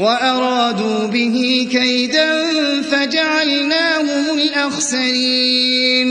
وَأَرَادُوا بِهِ كَيْدًا فَجَعَلْنَاهُمُ الْأَخْسَرِينَ.